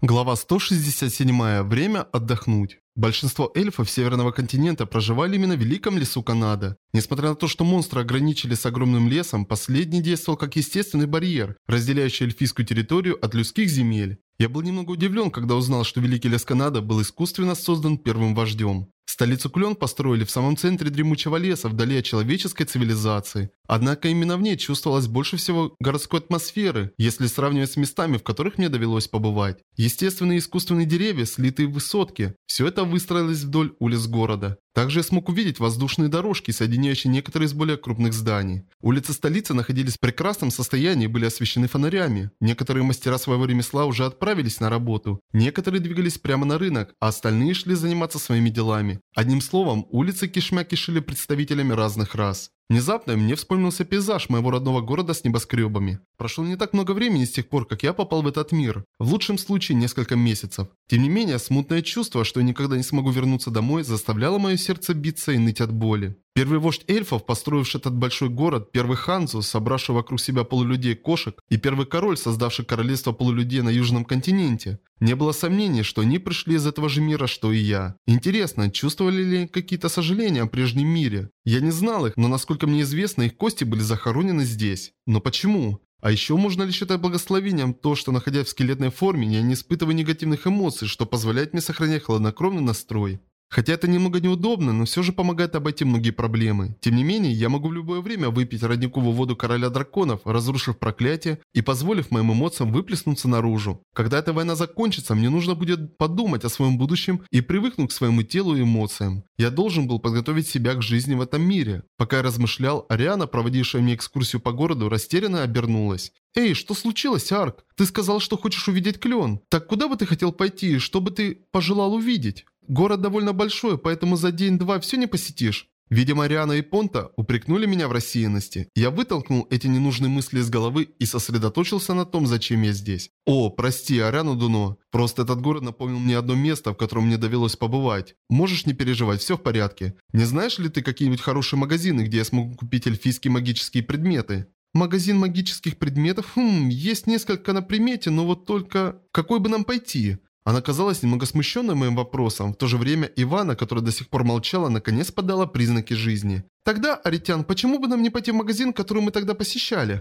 Глава 167. Время отдохнуть. Большинство эльфов Северного континента проживали именно в Великом лесу Канада. Несмотря на то, что монстры ограничили с огромным лесом, последний действовал как естественный барьер, разделяющий эльфийскую территорию от людских земель. Я был немного удивлен, когда узнал, что Великий лес Канада был искусственно создан первым вождем. Столицу Клен построили в самом центре дремучего леса, вдали от человеческой цивилизации. Однако именно в ней чувствовалось больше всего городской атмосферы, если сравнивать с местами, в которых мне довелось побывать. Естественные и искусственные деревья, слитые высотки, все это выстроилось вдоль улиц города. Также я смог увидеть воздушные дорожки, соединяющие некоторые из более крупных зданий. Улицы столицы находились в прекрасном состоянии и были освещены фонарями. Некоторые мастера своего ремесла уже отправились на работу. Некоторые двигались прямо на рынок, а остальные шли заниматься своими делами. Одним словом, улицы кишмя кишили представителями разных рас. Внезапно мне вспомнился пейзаж моего родного города с небоскребами. Прошло не так много времени с тех пор, как я попал в этот мир. В лучшем случае несколько месяцев. Тем не менее, смутное чувство, что я никогда не смогу вернуться домой, заставляло мое сердце биться и ныть от боли. Первый вождь эльфов, построивший этот большой город, первый Ханзу, собравший вокруг себя полулюдей-кошек, и первый король, создавший королевство полулюдей на Южном континенте. Не было сомнений, что они пришли из этого же мира, что и я. Интересно, чувствовали ли какие-то сожаления о прежнем мире? Я не знал их, но насколько мне известно, их кости были захоронены здесь. Но почему? А еще можно ли считать благословением то, что находясь в скелетной форме, я не испытываю негативных эмоций, что позволяет мне сохранять хладнокровный настрой? Хотя это немного неудобно, но все же помогает обойти многие проблемы. Тем не менее, я могу в любое время выпить родниковую воду короля драконов, разрушив проклятие и позволив моим эмоциям выплеснуться наружу. Когда эта война закончится, мне нужно будет подумать о своем будущем и привыкнуть к своему телу и эмоциям. Я должен был подготовить себя к жизни в этом мире. Пока я размышлял, Ариана, проводившая мне экскурсию по городу, растерянно обернулась. «Эй, что случилось, Арк? Ты сказал, что хочешь увидеть клен. Так куда бы ты хотел пойти, что бы ты пожелал увидеть?» Город довольно большой, поэтому за день-два все не посетишь. Видимо, Риана и Понта упрекнули меня в рассеянности. Я вытолкнул эти ненужные мысли из головы и сосредоточился на том, зачем я здесь. О, прости, Ариану Дуно. Просто этот город напомнил мне одно место, в котором мне довелось побывать. Можешь не переживать, все в порядке. Не знаешь ли ты какие-нибудь хорошие магазины, где я смогу купить эльфийские магические предметы? Магазин магических предметов? Хм, есть несколько на примете, но вот только... Какой бы нам пойти? Она казалась немного смущенной моим вопросом. В то же время Ивана, которая до сих пор молчала, наконец подала признаки жизни. «Тогда, Аритян, почему бы нам не пойти в магазин, который мы тогда посещали?»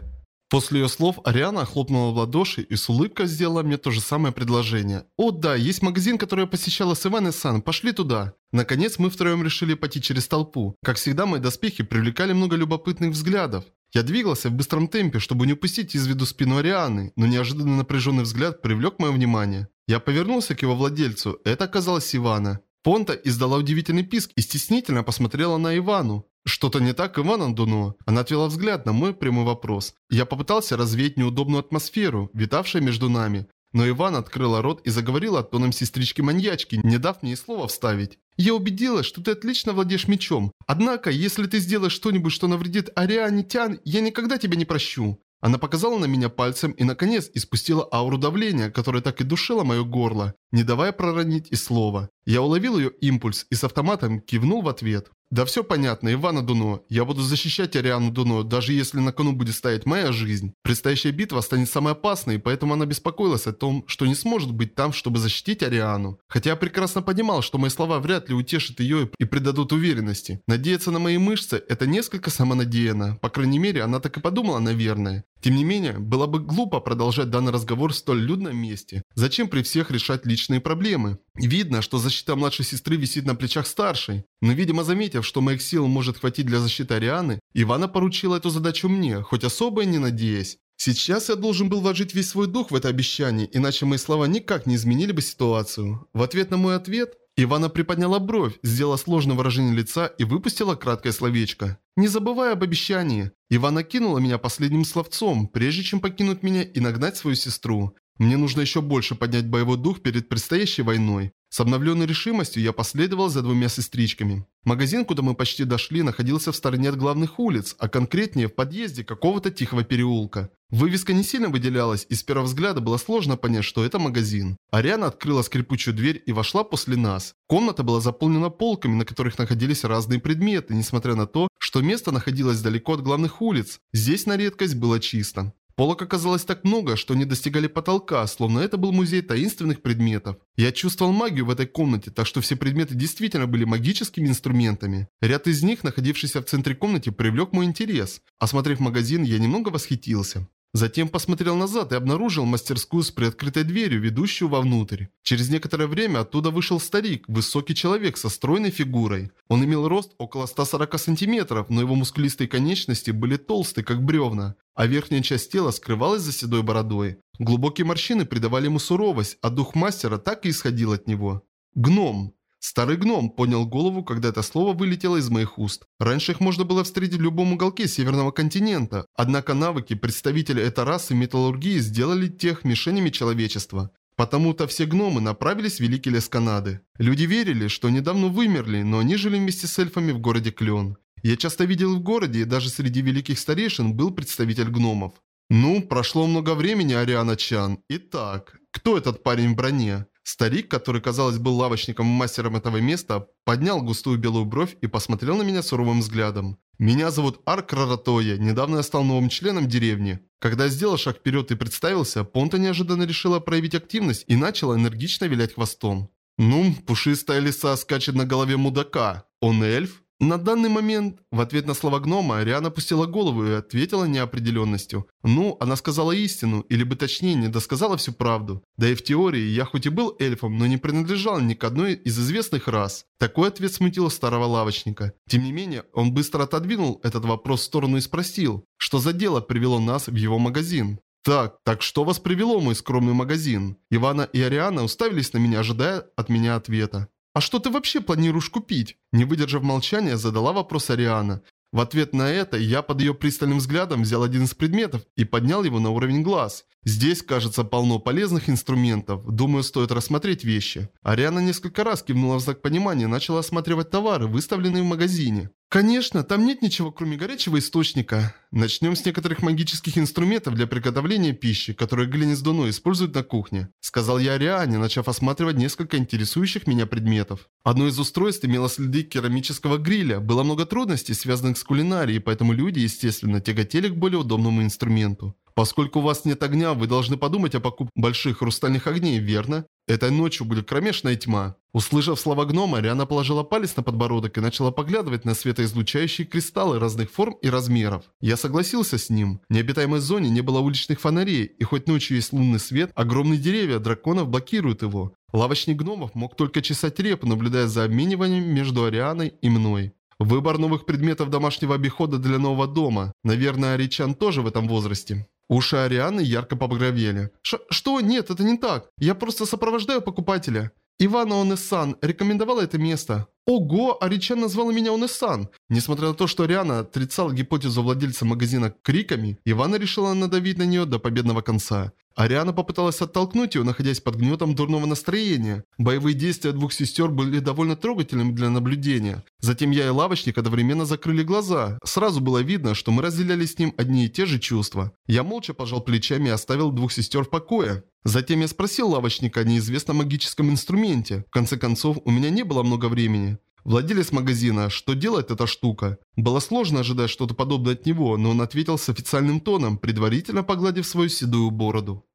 После ее слов Ариана хлопнула в ладоши и с улыбкой сделала мне то же самое предложение. «О да, есть магазин, который я посещала с Иваной Сан, пошли туда». Наконец мы втроем решили пойти через толпу. Как всегда, мои доспехи привлекали много любопытных взглядов. Я двигался в быстром темпе, чтобы не упустить из виду спину Арианы, но неожиданно напряженный взгляд привлек мое внимание. Я повернулся к его владельцу, это оказалось Ивана. Понта издала удивительный писк и стеснительно посмотрела на Ивану. «Что-то не так, Иван Дуно?» Она отвела взгляд на мой прямой вопрос. Я попытался развеять неудобную атмосферу, витавшую между нами. Но Иван открыла рот и заговорила тоном сестрички-маньячки, не дав мне и слова вставить. «Я убедилась, что ты отлично владеешь мечом. Однако, если ты сделаешь что-нибудь, что навредит Ариане Тян, я никогда тебя не прощу». Она показала на меня пальцем и, наконец, испустила ауру давления, которая так и душила мое горло, не давая проронить и слова. Я уловил ее импульс и с автоматом кивнул в ответ. Да все понятно, Ивана Дуно. Я буду защищать Ариану Дуно, даже если на кону будет стоять моя жизнь. Предстоящая битва станет самой опасной, поэтому она беспокоилась о том, что не сможет быть там, чтобы защитить Ариану. Хотя я прекрасно понимал, что мои слова вряд ли утешат ее и придадут уверенности. Надеяться на мои мышцы – это несколько самонадеянно. По крайней мере, она так и подумала, наверное. Тем не менее, было бы глупо продолжать данный разговор в столь людном месте. Зачем при всех решать личные проблемы? Видно, что защита младшей сестры висит на плечах старшей. Но, видимо, заметив, что моих сил может хватить для защиты Арианы, Ивана поручила эту задачу мне, хоть особо и не надеясь. Сейчас я должен был вложить весь свой дух в это обещание, иначе мои слова никак не изменили бы ситуацию. В ответ на мой ответ, Ивана приподняла бровь, сделала сложное выражение лица и выпустила краткое словечко. Не забывая об обещании, Ивана кинула меня последним словцом, прежде чем покинуть меня и нагнать свою сестру. Мне нужно еще больше поднять боевой дух перед предстоящей войной. С обновленной решимостью я последовал за двумя сестричками. Магазин, куда мы почти дошли, находился в стороне от главных улиц, а конкретнее в подъезде какого-то тихого переулка. Вывеска не сильно выделялась, и с первого взгляда было сложно понять, что это магазин. Ариана открыла скрипучую дверь и вошла после нас. Комната была заполнена полками, на которых находились разные предметы, несмотря на то, что место находилось далеко от главных улиц. Здесь на редкость было чисто. Полок оказалось так много, что они достигали потолка, словно это был музей таинственных предметов. Я чувствовал магию в этой комнате, так что все предметы действительно были магическими инструментами. Ряд из них, находившийся в центре комнаты, привлек мой интерес. Осмотрев магазин, я немного восхитился. Затем посмотрел назад и обнаружил мастерскую с приоткрытой дверью, ведущую вовнутрь. Через некоторое время оттуда вышел старик, высокий человек со стройной фигурой. Он имел рост около 140 сантиметров, но его мускулистые конечности были толстые, как бревна, а верхняя часть тела скрывалась за седой бородой. Глубокие морщины придавали ему суровость, а дух мастера так и исходил от него. Гном. Старый гном поднял голову, когда это слово вылетело из моих уст. Раньше их можно было встретить в любом уголке Северного континента, однако навыки представителей этой расы металлургии сделали тех мишенями человечества. Потому-то все гномы направились в Великий лес Канады. Люди верили, что недавно вымерли, но они жили вместе с эльфами в городе Клен. Я часто видел в городе, и даже среди великих старейшин был представитель гномов. Ну, прошло много времени, Ариана Чан. Итак, кто этот парень в броне? Старик, который, казалось, был лавочником и мастером этого места, поднял густую белую бровь и посмотрел на меня суровым взглядом. «Меня зовут Арк Раратоя, недавно я стал новым членом деревни». Когда я сделал шаг вперед и представился, Понта неожиданно решила проявить активность и начала энергично вилять хвостом. «Ну, пушистая лиса скачет на голове мудака. Он эльф?» На данный момент, в ответ на слова гнома, Риана опустила голову и ответила неопределенностью. Ну, она сказала истину, или бы точнее, не досказала всю правду. Да и в теории, я хоть и был эльфом, но не принадлежал ни к одной из известных рас. Такой ответ смутил старого лавочника. Тем не менее, он быстро отодвинул этот вопрос в сторону и спросил, что за дело привело нас в его магазин. «Так, так что вас привело, мой скромный магазин?» Ивана и Ариана уставились на меня, ожидая от меня ответа. «А что ты вообще планируешь купить?» Не выдержав молчания, задала вопрос Ариана. В ответ на это я под ее пристальным взглядом взял один из предметов и поднял его на уровень глаз. Здесь, кажется, полно полезных инструментов. Думаю, стоит рассмотреть вещи. Ариана несколько раз кивнула в знак понимания и начала осматривать товары, выставленные в магазине. Конечно, там нет ничего, кроме горячего источника. Начнем с некоторых магических инструментов для приготовления пищи, которые Глинис Дуно использует на кухне. Сказал я Ариане, начав осматривать несколько интересующих меня предметов. Одно из устройств имело следы керамического гриля. Было много трудностей, связанных с кулинарией, поэтому люди, естественно, тяготели к более удобному инструменту. Поскольку у вас нет огня, вы должны подумать о покупке больших хрустальных огней, верно? Этой ночью будет кромешная тьма. Услышав слова гнома, Риана положила палец на подбородок и начала поглядывать на светоизлучающие кристаллы разных форм и размеров. Я согласился с ним. В необитаемой зоне не было уличных фонарей, и хоть ночью есть лунный свет, огромные деревья драконов блокируют его. Лавочник гномов мог только чесать репу, наблюдая за обмениванием между Арианой и мной. Выбор новых предметов домашнего обихода для нового дома. Наверное, Аричан тоже в этом возрасте. Уши Арианы ярко побагровели. «Что? Нет, это не так. Я просто сопровождаю покупателя». Ивана Онессан рекомендовала это место. Ого, Аричан назвала меня Онессан. Несмотря на то, что Ариана отрицала гипотезу владельца магазина криками, Ивана решила надавить на нее до победного конца. Ариана попыталась оттолкнуть ее, находясь под гнетом дурного настроения. Боевые действия двух сестер были довольно трогательными для наблюдения. Затем я и лавочник одновременно закрыли глаза. Сразу было видно, что мы разделяли с ним одни и те же чувства. Я молча пожал плечами и оставил двух сестер в покое. Затем я спросил лавочника о неизвестном магическом инструменте. В конце концов, у меня не было много времени. Владелец магазина, что делает эта штука? Было сложно ожидать что-то подобное от него, но он ответил с официальным тоном, предварительно погладив свою седую бороду.